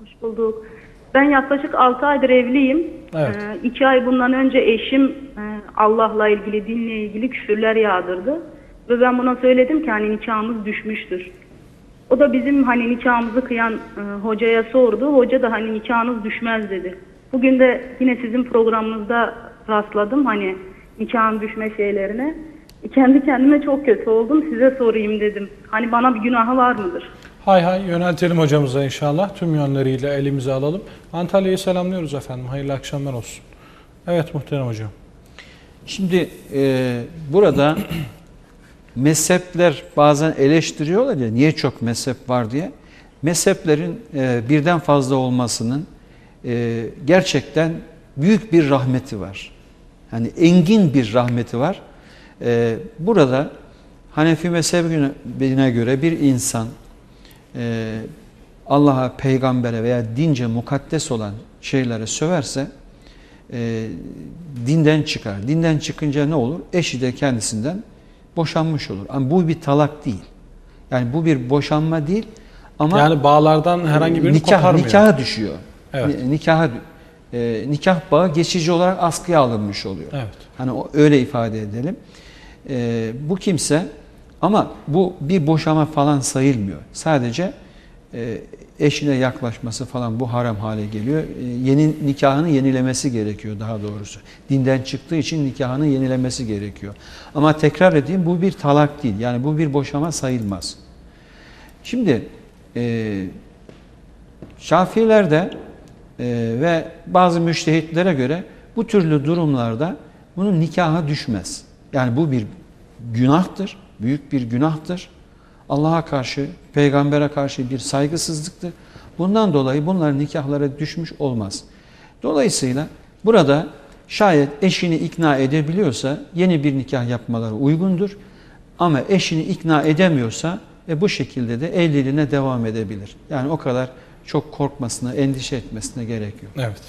Hoş bulduk. Ben yaklaşık 6 aydır evliyim. Evet. 2 ay bundan önce eşim e, Allah'la ilgili, dinle ilgili küfürler yağdırdı. Ve ben buna söyledim ki hani nikahımız düşmüştür. O da bizim hani nikahımızı kıyan e, hocaya sordu. Hoca da hani nikahınız düşmez dedi. Bugün de yine sizin programınızda rastladım hani nikahın düşme şeylerine. Kendi kendime çok kötü oldum. Size sorayım dedim. Hani bana bir günahı var mıdır? Hay hay yöneltelim hocamıza inşallah. Tüm yönleriyle elimize alalım. Antalya'yı selamlıyoruz efendim. Hayırlı akşamlar olsun. Evet muhterem hocam. Şimdi e, burada mezhepler bazen eleştiriyorlar ya niye çok mezhep var diye. Mezheplerin e, birden fazla olmasının e, gerçekten büyük bir rahmeti var. Hani engin bir rahmeti var. E, burada Hanefi mezhebine göre bir insan e, Allah'a, peygambere veya dince mukaddes olan şeylere söverse e, dinden çıkar. Dinden çıkınca ne olur? Eşi de kendisinden boşanmış olur. Ama bu bir talak değil. Yani bu bir boşanma değil ama Yani bağlardan herhangi birini nikah, koparmıyor. nikaha düşüyor. Evet. Ni- Nikaha, e, nikah bağı geçici olarak askıya alınmış oluyor. Evet. Hani o, öyle ifade edelim. E, bu kimse ama bu bir boşama falan sayılmıyor. Sadece e, eşine yaklaşması falan bu haram hale geliyor. E, yeni nikahını yenilemesi gerekiyor daha doğrusu. Dinden çıktığı için nikahını yenilemesi gerekiyor. Ama tekrar edeyim bu bir talak değil. Yani bu bir boşama sayılmaz. Şimdi e, Şafilerde e, ve bazı müştehitlere göre bu türlü durumlarda bunun nikaha düşmez. Yani bu bir günahtır, büyük bir günahtır. Allah'a karşı, peygambere karşı bir saygısızlıktır. Bundan dolayı bunların nikahlara düşmüş olmaz. Dolayısıyla burada şayet eşini ikna edebiliyorsa yeni bir nikah yapmaları uygundur. Ama eşini ikna edemiyorsa e, bu şekilde de evliliğine devam edebilir. Yani o kadar çok korkmasına, endişe etmesine gerek yok. Evet.